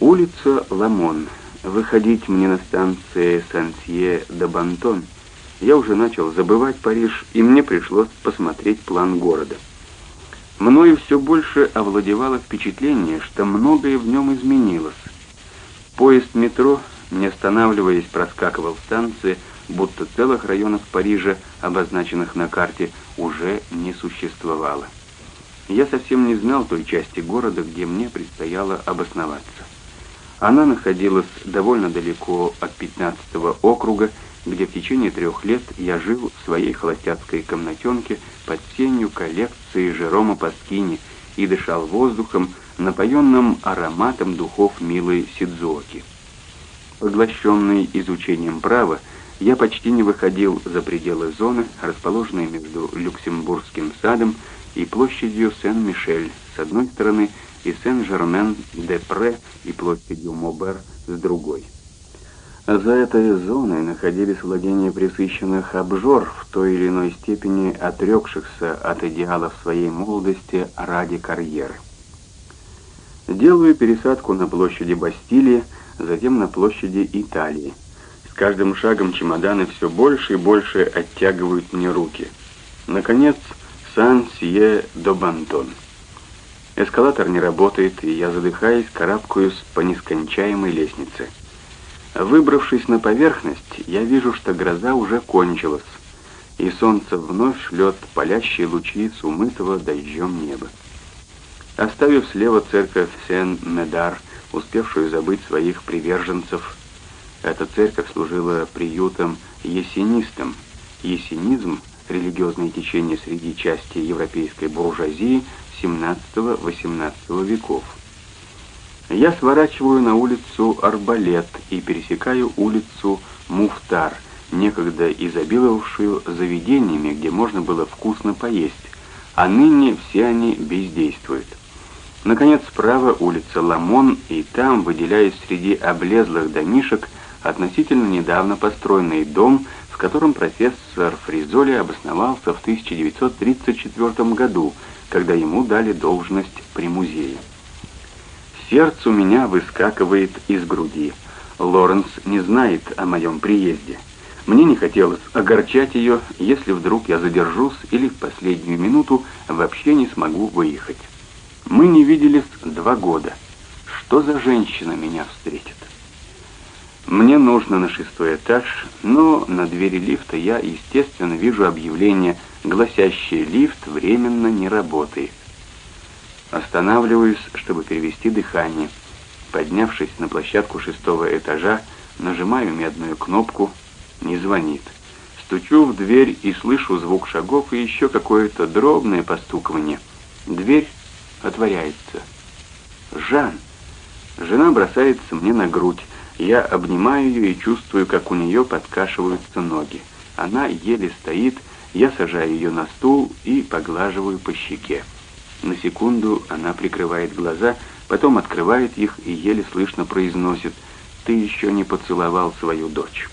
Улица Ламон. Выходить мне на станции Сансье-де-Бантон. Я уже начал забывать Париж, и мне пришлось посмотреть план города. Мною все больше овладевало впечатление, что многое в нем изменилось. Поезд метро, не останавливаясь, проскакивал станции, будто целых районов Парижа, обозначенных на карте, уже не существовало. Я совсем не знал той части города, где мне предстояло обосноваться. Она находилась довольно далеко от 15-го округа, где в течение трех лет я жил в своей холостяцкой комнатенке под сенью коллекции Жерома Паскини и дышал воздухом, напоенным ароматом духов милой Сидзуоки. Поглощенный изучением права, я почти не выходил за пределы зоны, расположенной между Люксембургским садом и площадью Сен-Мишель с одной стороны и Сен-Жермен-де-Пре и площадью Мобер с другой. За этой зоной находились владения пресыщенных обжор, в той или иной степени отрекшихся от идеалов своей молодости ради карьеры. Делаю пересадку на площади Бастилии, затем на площади Италии. С каждым шагом чемоданы все больше и больше оттягивают мне руки. Наконец, Сан-Сие-до-Бантон. Эскалатор не работает, и я, задыхаясь, карабкаюсь по нескончаемой лестнице. Выбравшись на поверхность, я вижу, что гроза уже кончилась, и солнце вновь шлет палящие лучи с умытого дождем неба. Оставив слева церковь Сен-Медар, успевшую забыть своих приверженцев, эта церковь служила приютом есенистам. Есенизм — религиозное течение среди части европейской буржуазии XVII-XVIII веков. Я сворачиваю на улицу Арбалет и пересекаю улицу Муфтар, некогда изобиловавшую заведениями, где можно было вкусно поесть, а ныне все они бездействуют. Наконец, справа улица Ламон, и там, выделяясь среди облезлых домишек, относительно недавно построенный дом, котором профессор Фризоли обосновался в 1934 году, когда ему дали должность при музее. Сердце у меня выскакивает из груди. Лоренс не знает о моем приезде. Мне не хотелось огорчать ее, если вдруг я задержусь или в последнюю минуту вообще не смогу выехать. Мы не виделись два года. Что за женщина меня встретит? Мне нужно на шестой этаж, но на двери лифта я, естественно, вижу объявление, гласящее «Лифт временно не работает». Останавливаюсь, чтобы перевести дыхание. Поднявшись на площадку шестого этажа, нажимаю медную кнопку, не звонит. Стучу в дверь и слышу звук шагов и еще какое-то дробное постукивание. Дверь отворяется. Жан! Жена бросается мне на грудь. Я обнимаю ее и чувствую, как у нее подкашиваются ноги. Она еле стоит, я сажаю ее на стул и поглаживаю по щеке. На секунду она прикрывает глаза, потом открывает их и еле слышно произносит «Ты еще не поцеловал свою дочь».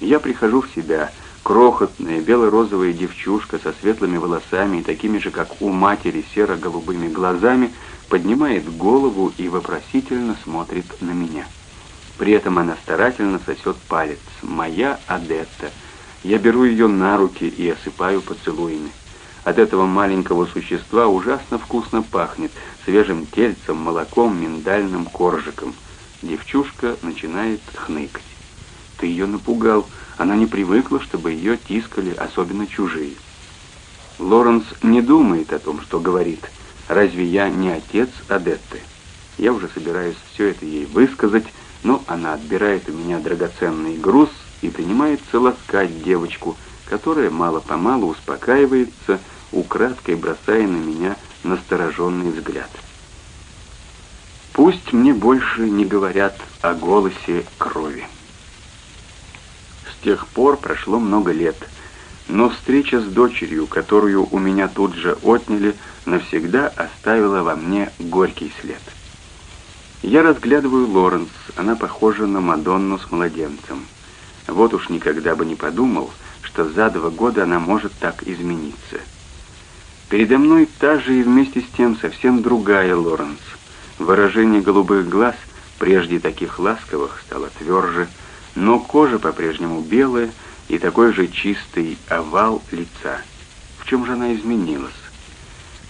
Я прихожу в себя, Крохотная бело-розовая девчушка со светлыми волосами и такими же, как у матери, серо-голубыми глазами, поднимает голову и вопросительно смотрит на меня. При этом она старательно сосет палец. «Моя Адетта». Я беру ее на руки и осыпаю поцелуями. От этого маленького существа ужасно вкусно пахнет, свежим тельцем, молоком, миндальным коржиком. Девчушка начинает хныкать. «Ты ее напугал», она не привыкла, чтобы ее тискали, особенно чужие. Лоренс не думает о том, что говорит. Разве я не отец Адетты? Я уже собираюсь все это ей высказать, но она отбирает у меня драгоценный груз и принимается ласкать девочку, которая мало-помалу успокаивается, украдкой бросая на меня настороженный взгляд. Пусть мне больше не говорят о голосе крови тех пор прошло много лет, но встреча с дочерью, которую у меня тут же отняли, навсегда оставила во мне горький след. Я разглядываю Лоренс, она похожа на Мадонну с младенцем. Вот уж никогда бы не подумал, что за два года она может так измениться. Передо мной та же и вместе с тем совсем другая Лоренс. Выражение голубых глаз прежде таких ласковых, стала тверже, но кожа по-прежнему белая и такой же чистый овал лица. В чем же она изменилась?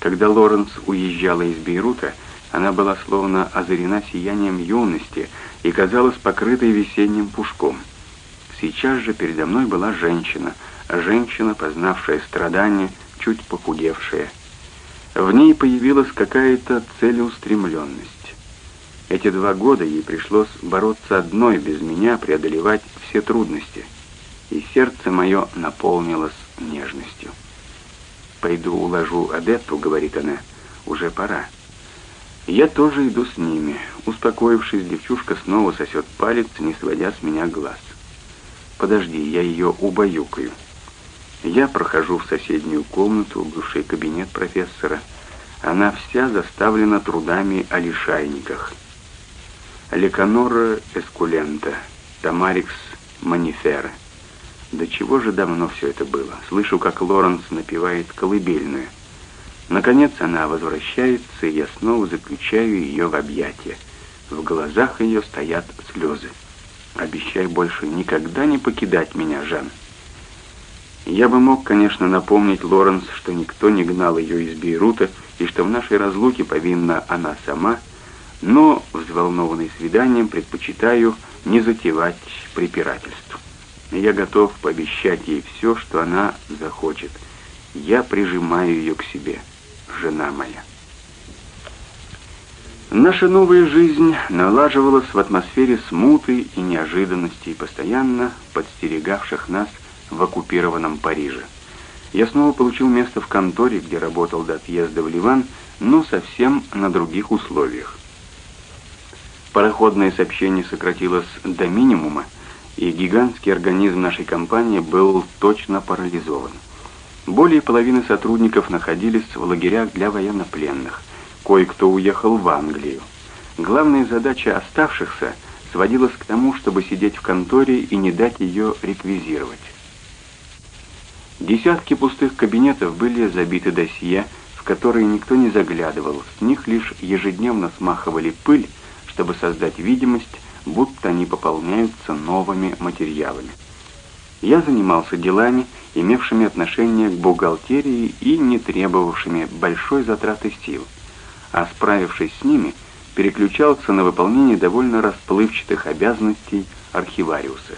Когда Лоренс уезжала из Бейрута, она была словно озарена сиянием юности и казалась покрытой весенним пушком. Сейчас же передо мной была женщина, женщина, познавшая страдания, чуть похудевшая. В ней появилась какая-то целеустремленность. Эти два года ей пришлось бороться одной, без меня, преодолевать все трудности. И сердце мое наполнилось нежностью. «Пойду уложу Адетту», — говорит она, — «уже пора». Я тоже иду с ними. Успокоившись, девчушка снова сосет палец, не сводя с меня глаз. «Подожди, я ее убаюкаю». Я прохожу в соседнюю комнату, бывший кабинет профессора. Она вся заставлена трудами о лишайниках. Леконора Эскулента, Тамарикс Манифера. До чего же давно все это было? Слышу, как Лоренс напевает колыбельную. Наконец она возвращается, и я снова заключаю ее в объятия. В глазах ее стоят слезы. Обещай больше никогда не покидать меня, Жан. Я бы мог, конечно, напомнить Лоренс, что никто не гнал ее из Бейрута, и что в нашей разлуке повинна она сама, но, взволнованный свиданием, предпочитаю не затевать препирательств. Я готов пообещать ей все, что она захочет. Я прижимаю ее к себе, жена моя. Наша новая жизнь налаживалась в атмосфере смуты и неожиданностей, постоянно подстерегавших нас в оккупированном Париже. Я снова получил место в конторе, где работал до отъезда в Ливан, но совсем на других условиях. Пароходное сообщение сократилось до минимума, и гигантский организм нашей компании был точно парализован. Более половины сотрудников находились в лагерях для военнопленных. Кое-кто уехал в Англию. Главная задача оставшихся сводилась к тому, чтобы сидеть в конторе и не дать ее реквизировать. Десятки пустых кабинетов были забиты досье, в которые никто не заглядывал, с них лишь ежедневно смахивали пыль, чтобы создать видимость, будто они пополняются новыми материалами. Я занимался делами, имевшими отношение к бухгалтерии и не требовавшими большой затраты сил, а справившись с ними, переключался на выполнение довольно расплывчатых обязанностей архивариуса.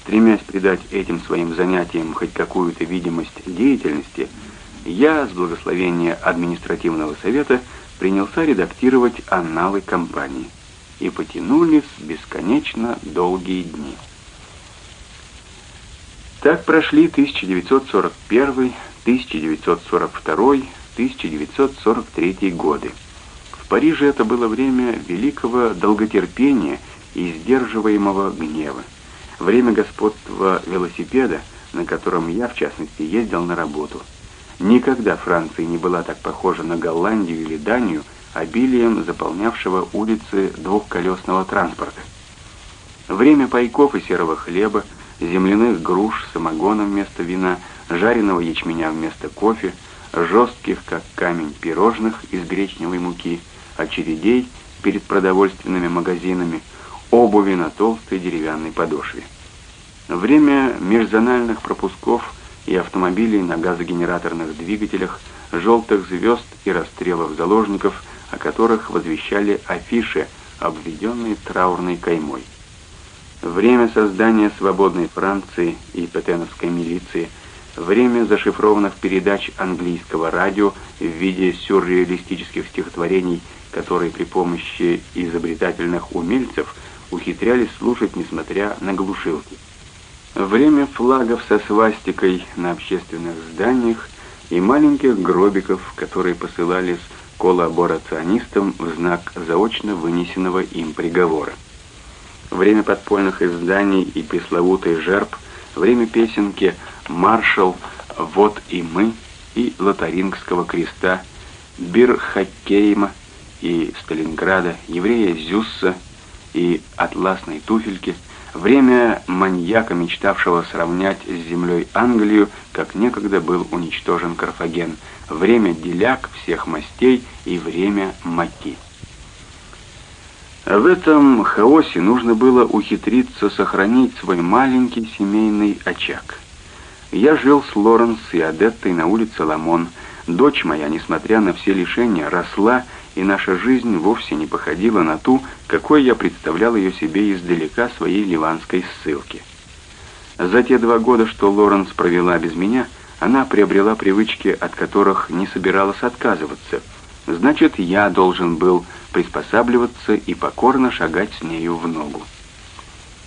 Стремясь придать этим своим занятиям хоть какую-то видимость деятельности, я с благословения административного совета принялся редактировать анналы компании. И потянулись бесконечно долгие дни. Так прошли 1941, 1942, 1943 годы. В Париже это было время великого долготерпения и сдерживаемого гнева время господства велосипеда, на котором я, в частности, ездил на работу. Никогда Франция не была так похожа на Голландию или Данию, обилием заполнявшего улицы двухколесного транспорта. Время пайков и серого хлеба, земляных груш, самогона вместо вина, жареного ячменя вместо кофе, жестких, как камень, пирожных из гречневой муки, очередей перед продовольственными магазинами – обуви на толстой деревянной подошве. Время межзональных пропусков и автомобилей на газогенераторных двигателях, желтых звезд и расстрелов заложников, о которых возвещали афиши, обведенные траурной каймой. Время создания свободной Франции и петеновской милиции, время зашифрованных передач английского радио в виде сюрреалистических стихотворений, которые при помощи изобретательных умельцев – ухитрялись слушать, несмотря на глушилки. Время флагов со свастикой на общественных зданиях и маленьких гробиков, которые посылались коллаборационистам в знак заочно вынесенного им приговора. Время подпольных изданий и пресловутый жерб, время песенки «Маршал», «Вот и мы» и «Лотарингского креста», Бирхаккейма и Сталинграда, еврея Зюсса и атласной туфельки, время маньяка, мечтавшего сравнять с землей Англию, как некогда был уничтожен Карфаген, время деляк всех мастей и время маки. В этом хаосе нужно было ухитриться сохранить свой маленький семейный очаг. Я жил с Лоренс и Адеттой на улице Ламон. Дочь моя, несмотря на все лишения, росла, и наша жизнь вовсе не походила на ту, какой я представлял ее себе издалека своей ливанской ссылки. За те два года, что Лоренс провела без меня, она приобрела привычки, от которых не собиралась отказываться. Значит, я должен был приспосабливаться и покорно шагать с нею в ногу.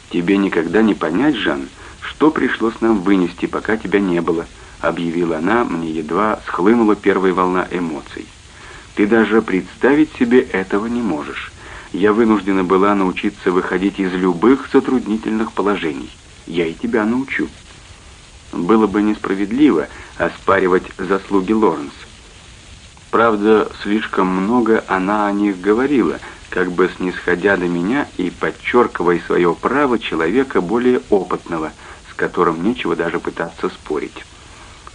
«Тебе никогда не понять, Жан, что пришлось нам вынести, пока тебя не было», объявила она, мне едва схлынула первая волна эмоций. «Ты даже представить себе этого не можешь. Я вынуждена была научиться выходить из любых затруднительных положений. Я и тебя научу». Было бы несправедливо оспаривать заслуги Лоренс. Правда, слишком много она о них говорила, как бы снисходя до меня и подчеркивая свое право человека более опытного, с которым нечего даже пытаться спорить.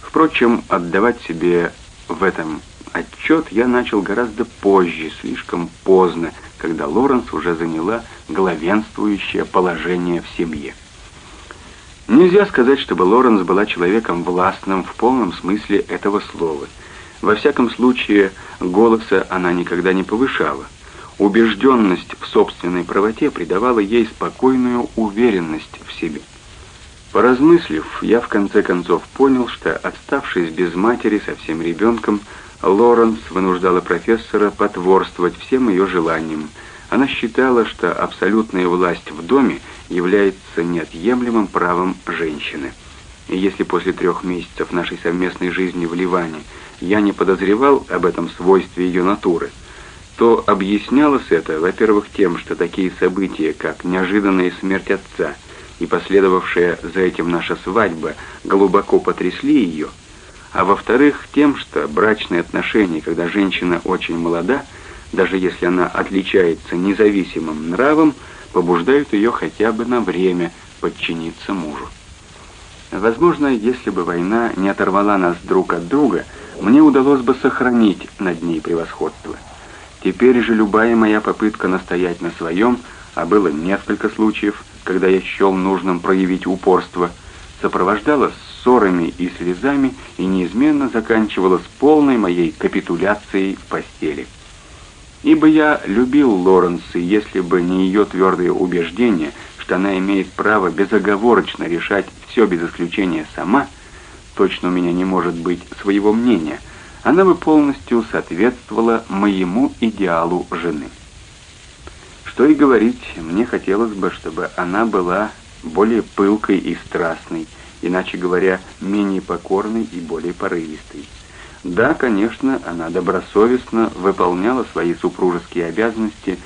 Впрочем, отдавать себе в этом отчет я начал гораздо позже, слишком поздно, когда Лоренс уже заняла главенствующее положение в семье. Нельзя сказать, чтобы Лоренс была человеком властным в полном смысле этого слова – во всяком случае, голоса она никогда не повышала. Убежденность в собственной правоте придавала ей спокойную уверенность в себе. Поразмыслив, я в конце концов понял, что, оставшись без матери совсем ребенком, Лоренс вынуждала профессора потворствовать всем ее желаниям. Она считала, что абсолютная власть в доме является неотъемлемым правом женщины. И если после трех месяцев нашей совместной жизни в Ливане я не подозревал об этом свойстве ее натуры, то объяснялось это, во-первых, тем, что такие события, как неожиданная смерть отца и последовавшая за этим наша свадьба, глубоко потрясли ее, а во-вторых, тем, что брачные отношения, когда женщина очень молода, даже если она отличается независимым нравом, побуждают ее хотя бы на время подчиниться мужу. Возможно, если бы война не оторвала нас друг от друга, мне удалось бы сохранить над ней превосходство. Теперь же любая моя попытка настоять на своем, а было несколько случаев, когда я счел нужным проявить упорство, сопровождалась ссорами и слезами и неизменно заканчивалась полной моей капитуляцией в постели. Ибо я любил Лоренс, и если бы не ее твердое убеждение, что она имеет право безоговорочно решать все без исключения сама, точно у меня не может быть своего мнения, она бы полностью соответствовала моему идеалу жены. Что и говорить, мне хотелось бы, чтобы она была более пылкой и страстной, иначе говоря, менее покорной и более порывистой. Да, конечно, она добросовестно выполняла свои супружеские обязанности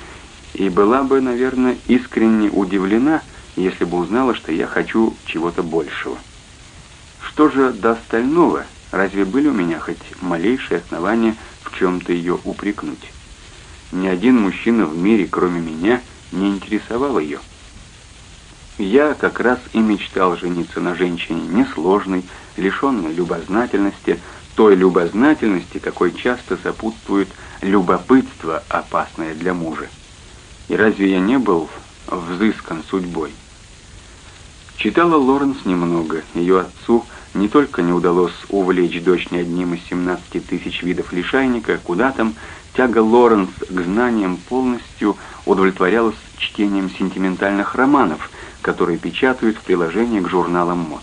и была бы, наверное, искренне удивлена, если бы узнала, что я хочу чего-то большего. Что же до остального, разве были у меня хоть малейшие основания в чем-то ее упрекнуть? Ни один мужчина в мире, кроме меня, не интересовал ее. Я как раз и мечтал жениться на женщине несложной, лишенной любознательности, той любознательности, какой часто сопутствует любопытство, опасное для мужа. И разве я не был взыскан судьбой? Читала Лоренс немного. Ее отцу не только не удалось увлечь дочь ни одним из 17 тысяч видов лишайника, куда там, тяга Лоренс к знаниям полностью удовлетворялась чтением сентиментальных романов, которые печатают в приложении к журналам мод.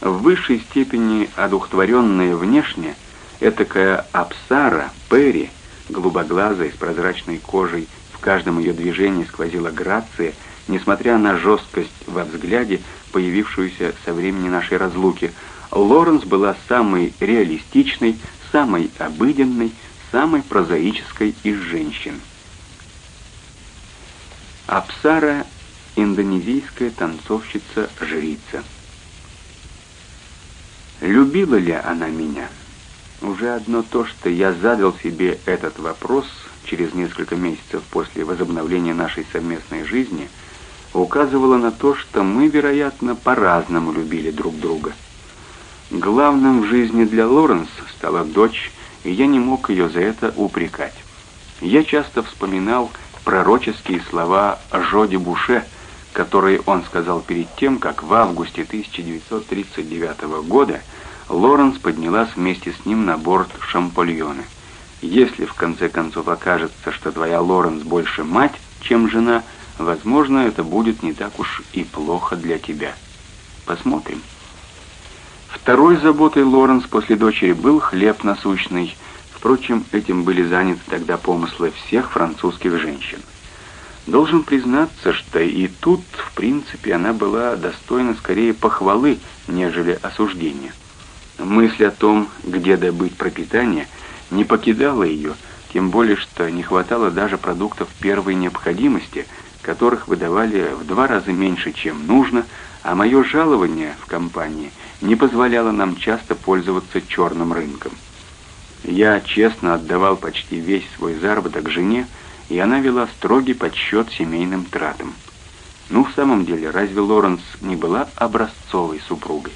В высшей степени одухотворенная внешне, этакая Апсара, Перри, голубоглазая, с прозрачной кожей, в каждом ее движении сквозила грация – Несмотря на жесткость во взгляде, появившуюся со времени нашей разлуки, Лоренс была самой реалистичной, самой обыденной, самой прозаической из женщин. Апсара – индонезийская танцовщица-жрица. Любила ли она меня? Уже одно то, что я задал себе этот вопрос через несколько месяцев после возобновления нашей совместной жизни – указывало на то, что мы, вероятно, по-разному любили друг друга. Главным в жизни для Лоренс стала дочь, и я не мог ее за это упрекать. Я часто вспоминал пророческие слова Жоди Буше, которые он сказал перед тем, как в августе 1939 года Лоренс поднялась вместе с ним на борт Шампольона. Если в конце концов окажется, что твоя Лоренс больше мать, чем жена, возможно, это будет не так уж и плохо для тебя. Посмотрим. Второй заботой Лоренс после дочери был хлеб насущный. Впрочем, этим были заняты тогда помыслы всех французских женщин. Должен признаться, что и тут, в принципе, она была достойна скорее похвалы, нежели осуждения. Мысль о том, где добыть пропитание, не покидала ее, тем более, что не хватало даже продуктов первой необходимости, которых выдавали в два раза меньше, чем нужно, а мое жалование в компании не позволяло нам часто пользоваться черным рынком. Я честно отдавал почти весь свой заработок жене, и она вела строгий подсчет семейным тратам. Ну, в самом деле, разве Лоренс не была образцовой супругой?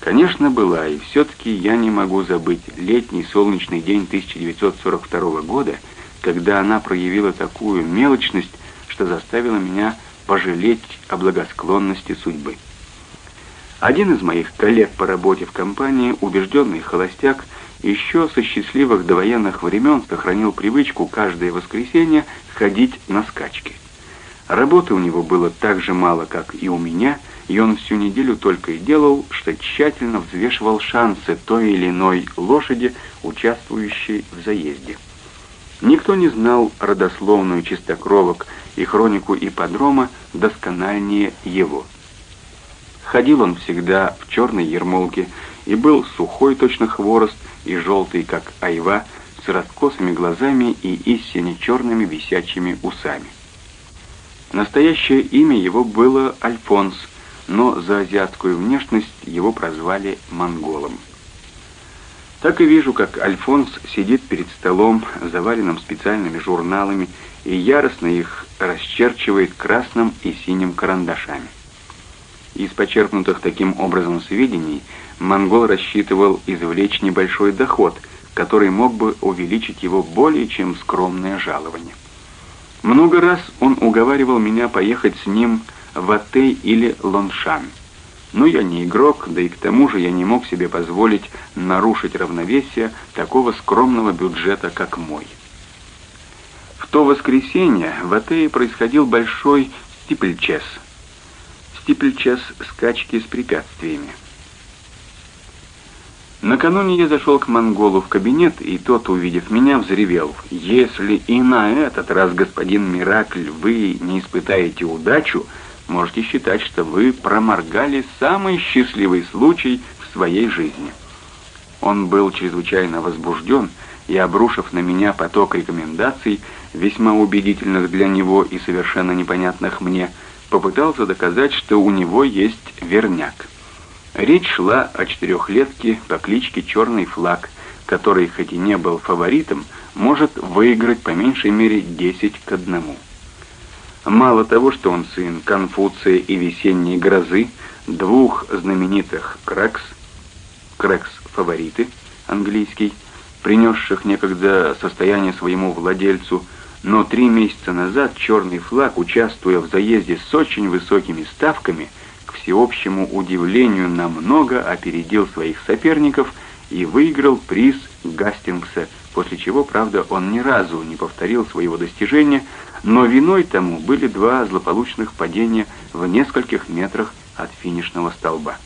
Конечно, была, и все-таки я не могу забыть летний солнечный день 1942 года, когда она проявила такую мелочность, что заставила меня пожалеть о благосклонности судьбы. Один из моих коллег по работе в компании, убежденный холостяк, еще со счастливых довоенных времен сохранил привычку каждое воскресенье ходить на скачки. Работы у него было так же мало, как и у меня, и он всю неделю только и делал, что тщательно взвешивал шансы той или иной лошади, участвующей в заезде. Никто не знал родословную чистокровок и хронику ипподрома доскональнее его. Ходил он всегда в черной ермолке и был сухой точно хворост и желтый, как айва, с раскосыми глазами и истинно черными висячими усами. Настоящее имя его было Альфонс, но за азиатскую внешность его прозвали монголом. Так и вижу, как Альфонс сидит перед столом, заваленным специальными журналами, и яростно их расчерчивает красным и синим карандашами. Из почерпнутых таким образом сведений монгол рассчитывал извлечь небольшой доход, который мог бы увеличить его более чем скромное жалование. Много раз он уговаривал меня поехать с ним в Атей или Лоншан. Но я не игрок, да и к тому же я не мог себе позволить нарушить равновесие такого скромного бюджета, как мой. В то воскресенье в Атее происходил большой стипльчес – стипльчас скачки с препятствиями. Накануне я зашел к монголу в кабинет, и тот, увидев меня, взревел. «Если и на этот раз, господин Миракль, вы не испытаете удачу, можете считать, что вы проморгали самый счастливый случай в своей жизни». Он был чрезвычайно возбужден, и, обрушив на меня поток рекомендаций, весьма убедительных для него и совершенно непонятных мне, попытался доказать, что у него есть верняк. Речь шла о четырехлетке по кличке Черный Флаг, который, хоть и не был фаворитом, может выиграть по меньшей мере 10 к одному. Мало того, что он сын Конфуция и Весенней Грозы, двух знаменитых Крекс, Крекс фавориты, английский, принесших некогда состояние своему владельцу, но три месяца назад черный флаг, участвуя в заезде с очень высокими ставками, к всеобщему удивлению намного опередил своих соперников и выиграл приз Гастингса, после чего, правда, он ни разу не повторил своего достижения, но виной тому были два злополучных падения в нескольких метрах от финишного столба.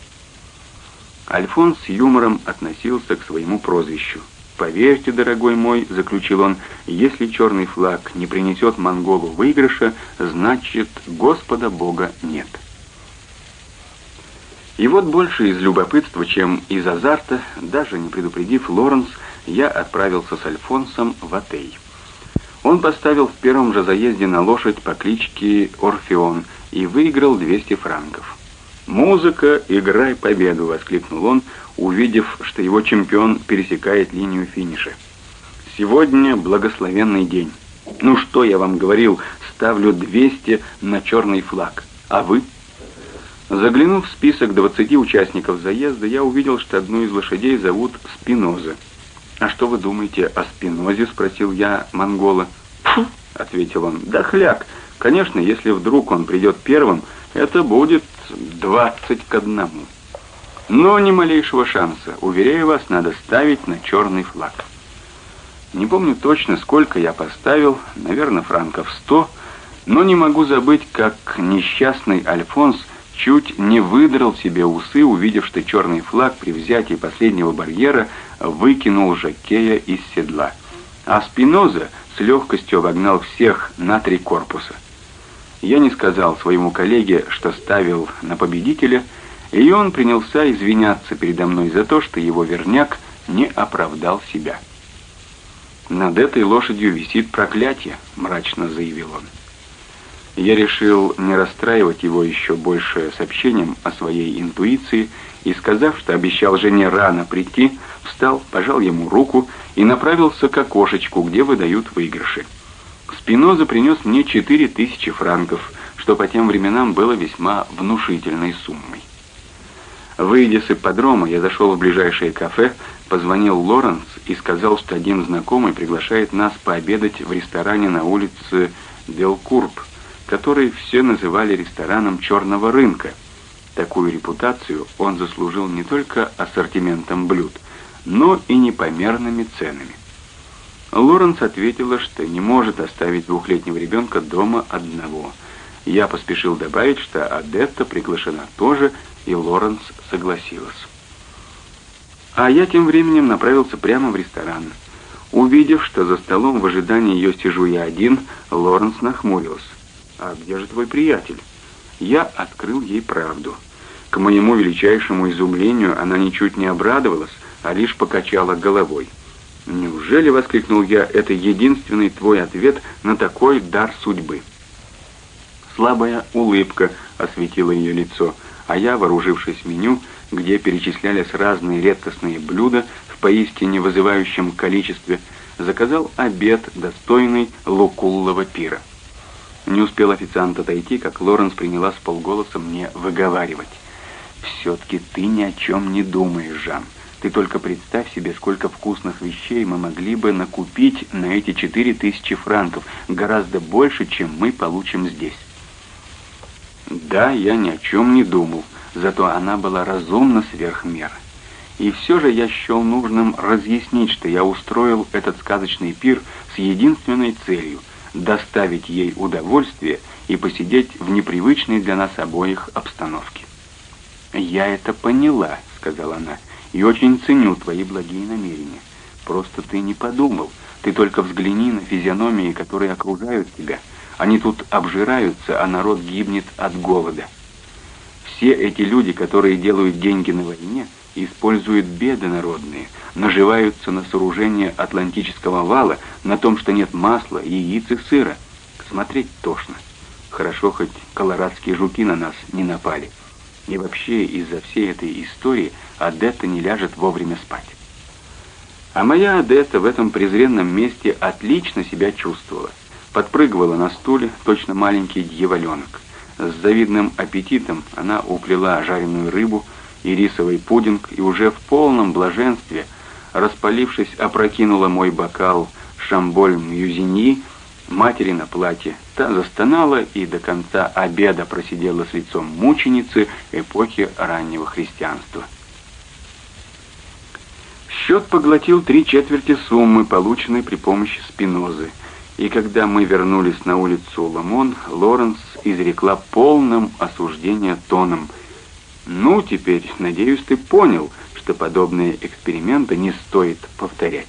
Альфонс с юмором относился к своему прозвищу. «Поверьте, дорогой мой», — заключил он, — «если черный флаг не принесет монголу выигрыша, значит, Господа Бога нет». И вот больше из любопытства, чем из азарта, даже не предупредив Лоренс, я отправился с Альфонсом в Атей. Он поставил в первом же заезде на лошадь по кличке Орфеон и выиграл 200 франков. «Музыка, играй победу!» — воскликнул он, увидев, что его чемпион пересекает линию финиша. «Сегодня благословенный день. Ну что я вам говорил, ставлю 200 на черный флаг. А вы?» Заглянув в список 20 участников заезда, я увидел, что одну из лошадей зовут Спиноза. «А что вы думаете о Спинозе?» — спросил я монгола. «Фу!» — ответил он. «Да хляк! Конечно, если вдруг он придет первым, это будет двадцать к одному. Но ни малейшего шанса. Уверяю вас, надо ставить на черный флаг». Не помню точно, сколько я поставил, наверное, франков сто, но не могу забыть, как несчастный Альфонс чуть не выдрал себе усы, увидев, что черный флаг при взятии последнего барьера выкинул Жакея из седла. А Спиноза с легкостью обогнал всех на три корпуса. Я не сказал своему коллеге, что ставил на победителя, и он принялся извиняться передо мной за то, что его верняк не оправдал себя. «Над этой лошадью висит проклятие», — мрачно заявил он. Я решил не расстраивать его еще больше сообщением о своей интуиции и, сказав, что обещал жене рано прийти, встал, пожал ему руку и направился к окошечку, где выдают выигрыши. Спиноза принес мне четыре тысячи франков, что по тем временам было весьма внушительной суммой. Выйдя с ипподрома, я зашел в ближайшее кафе, позвонил Лоренс и сказал, что один знакомый приглашает нас пообедать в ресторане на улице Делкурб, который все называли рестораном черного рынка. Такую репутацию он заслужил не только ассортиментом блюд, но и непомерными ценами. Лоренс ответила, что не может оставить двухлетнего ребенка дома одного. Я поспешил добавить, что Адетта приглашена тоже, и Лоренс согласилась. А я тем временем направился прямо в ресторан. Увидев, что за столом в ожидании ее сижу я один, Лоренс нахмурился. «А где же твой приятель?» Я открыл ей правду. К моему величайшему изумлению она ничуть не обрадовалась, а лишь покачала головой. «Неужели, — воскликнул я, — это единственный твой ответ на такой дар судьбы?» Слабая улыбка осветила ее лицо, а я, вооружившись меню, где перечислялись разные редкостные блюда в поистине вызывающем количестве, заказал обед, достойный лукуллого пира. Не успел официант отойти, как Лоренс приняла с полголоса мне выговаривать. «Все-таки ты ни о чем не думаешь, Жан. Ты только представь себе, сколько вкусных вещей мы могли бы накупить на эти четыре тысячи франков, гораздо больше, чем мы получим здесь». Да, я ни о чем не думал, зато она была разумна сверх меры. И все же я счел нужным разъяснить, что я устроил этот сказочный пир с единственной целью — доставить ей удовольствие и посидеть в непривычной для нас обоих обстановке. «Я это поняла», — сказала она, — «и очень ценю твои благие намерения. Просто ты не подумал, ты только взгляни на физиономии, которые окружают тебя. Они тут обжираются, а народ гибнет от голода. Все эти люди, которые делают деньги на войне, используют беды народные — наживаются на сооружение Атлантического вала, на том, что нет масла, яиц и сыра. Смотреть тошно. Хорошо, хоть колорадские жуки на нас не напали. И вообще из-за всей этой истории Адетта не ляжет вовремя спать. А моя Адетта в этом презренном месте отлично себя чувствовала. Подпрыгивала на стуле, точно маленький дьяволенок. С завидным аппетитом она уплела жареную рыбу и рисовый пудинг, и уже в полном блаженстве – распалившись, опрокинула мой бокал шамболь Мюзиньи, матери на платье. Та застонала и до конца обеда просидела с лицом мученицы эпохи раннего христианства. Счет поглотил три четверти суммы, полученной при помощи спинозы. И когда мы вернулись на улицу Ламон, Лоренс изрекла полным осуждения тоном. «Ну, теперь, надеюсь, ты понял, что подобные эксперименты не стоит повторять.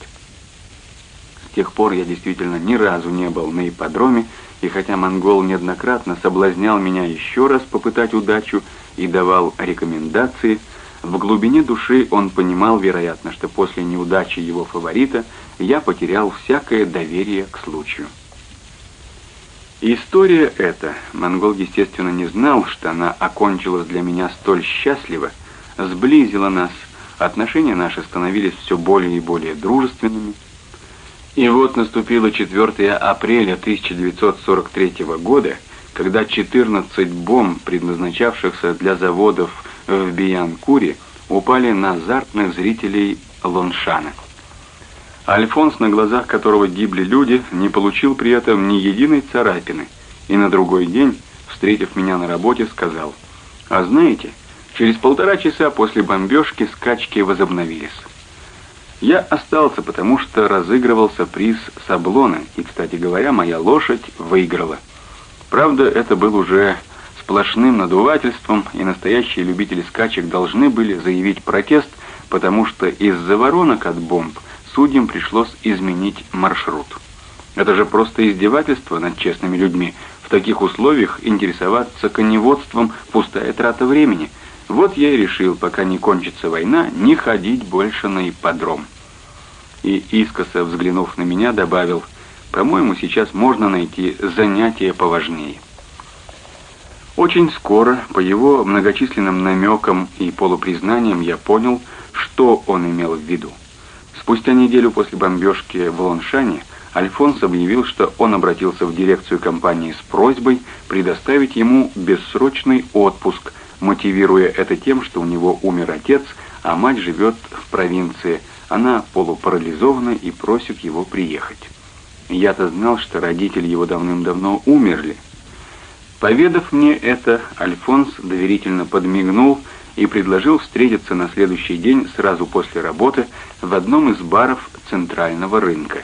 С тех пор я действительно ни разу не был на ипподроме, и хотя монгол неоднократно соблазнял меня еще раз попытать удачу и давал рекомендации, в глубине души он понимал, вероятно, что после неудачи его фаворита я потерял всякое доверие к случаю. История эта, монгол, естественно, не знал, что она окончилась для меня столь счастливо, сблизила нас Отношения наши становились все более и более дружественными. И вот наступило 4 апреля 1943 года, когда 14 бомб, предназначавшихся для заводов в Биянкуре, упали на азартных зрителей Лоншана. Альфонс, на глазах которого гибли люди, не получил при этом ни единой царапины, и на другой день, встретив меня на работе, сказал, «А знаете, через полтора часа после бомбежки скачки возобновились». Я остался, потому что разыгрывался приз саблона, и, кстати говоря, моя лошадь выиграла. Правда, это был уже сплошным надувательством, и настоящие любители скачек должны были заявить протест, потому что из-за воронок от бомб судьям пришлось изменить маршрут. Это же просто издевательство над честными людьми. В таких условиях интересоваться коневодством – пустая трата времени. Вот я и решил, пока не кончится война, не ходить больше на ипподром. И искоса взглянув на меня, добавил, по-моему, сейчас можно найти занятие поважнее. Очень скоро, по его многочисленным намекам и полупризнаниям, я понял, что он имел в виду. Спустя неделю после бомбежки в Лоншане Альфонс объявил, что он обратился в дирекцию компании с просьбой предоставить ему бессрочный отпуск, мотивируя это тем, что у него умер отец, а мать живет в провинции. Она полупарализована и просит его приехать. Я-то знал, что родители его давным-давно умерли. Поведав мне это, Альфонс доверительно подмигнул и предложил встретиться на следующий день сразу после работы в одном из баров центрального рынка.